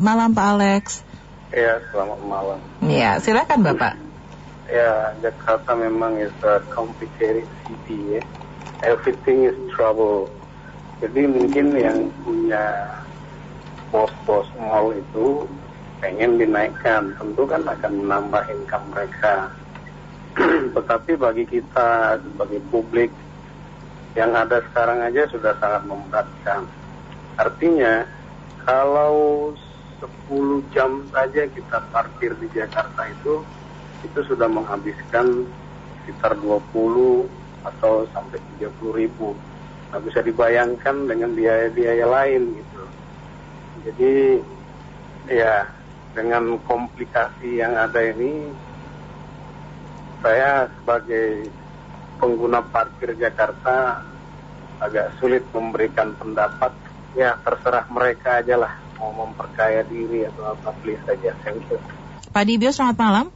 malam Pak Alex. Ya, selamat malam. Ya, silakan Bapak. Ya, Jakarta memang is a complicated city ya. Everything is trouble. Jadi mungkin yang punya pos-pos mall itu pengen dinaikkan, tentu kan akan menambah income mereka. Tetapi bagi kita sebagai publik yang ada sekarang aja sudah sangat memberatkan. Artinya kalau 10 jam saja kita parkir di Jakarta itu itu sudah menghabiskan sekitar 20 atau sampai 30 ribu. Nah, bisa dibayangkan dengan biaya-biaya lain gitu. Jadi ya dengan komplikasi yang ada ini saya sebagai pengguna parkir Jakarta agak sulit memberikan pendapat. Ya terserah mereka aja lah mau memperkaya diri atau apa please saja. Thank you. Pak Dibio, selamat malam.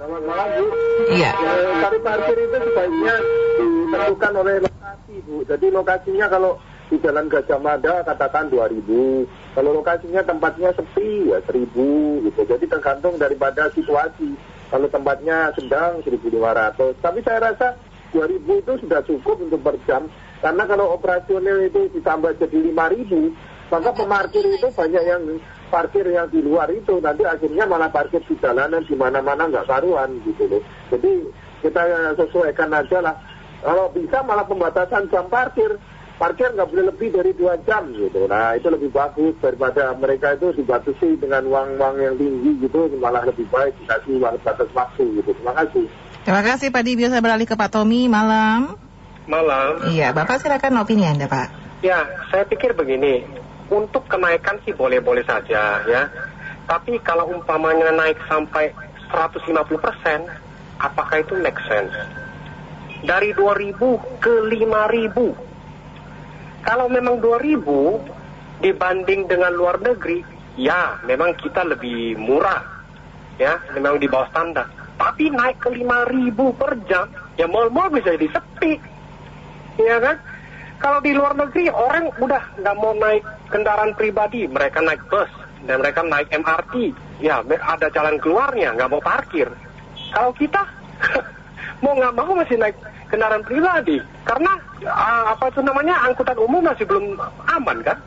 Selamat malam Bu. Iya. Eh, Tarif parkir itu sebaiknya ditentukan oleh lokasi Bu. Jadi lokasinya kalau di Jalan Gajah Mada katakan 2000. Kalau lokasinya tempatnya sepi ya 1000 gitu. Jadi tergantung daripada situasi. Kalau tempatnya sedang 1500. Tapi saya rasa 2000 itu sudah cukup untuk per jam. Karena kalau operasional itu ditambah jadi 5000, maka pemarkir itu banyak yang parkir yang di luar itu nanti akhirnya malah parkir di jalanan di mana-mana nggak karuan gitu loh. Jadi kita sesuaikan aja lah. Kalau bisa malah pembatasan jam parkir. Parkir nggak boleh lebih dari dua jam gitu. Nah itu lebih bagus daripada mereka itu dibatasi dengan uang-uang yang tinggi gitu malah lebih baik dikasih uang batas waktu gitu. Terima kasih. Terima kasih Pak Dibio, saya beralih ke Pak Tommy, malam. Malam. Iya, Bapak silakan opini Anda Pak. Ya, saya pikir begini. Untuk kenaikan sih boleh-boleh saja ya. Tapi kalau umpamanya naik sampai 150 persen, apakah itu make sense? Dari 2000 ke 5000. Kalau memang 2000 dibanding dengan luar negeri, ya memang kita lebih murah. Ya, memang di bawah standar. Tapi naik ke 5000 per jam, ya mal-mal bisa jadi sepi. Iya kan? Kalau di luar negeri orang udah nggak mau naik kendaraan pribadi, mereka naik bus dan mereka naik MRT. Ya ada jalan keluarnya, nggak mau parkir. Kalau kita mau nggak mau masih naik kendaraan pribadi karena uh, apa itu namanya angkutan umum masih belum aman kan?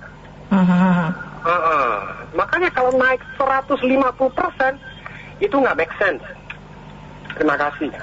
Mhm. Uh, uh. Makanya kalau naik 150 persen itu nggak make sense. Terima kasih.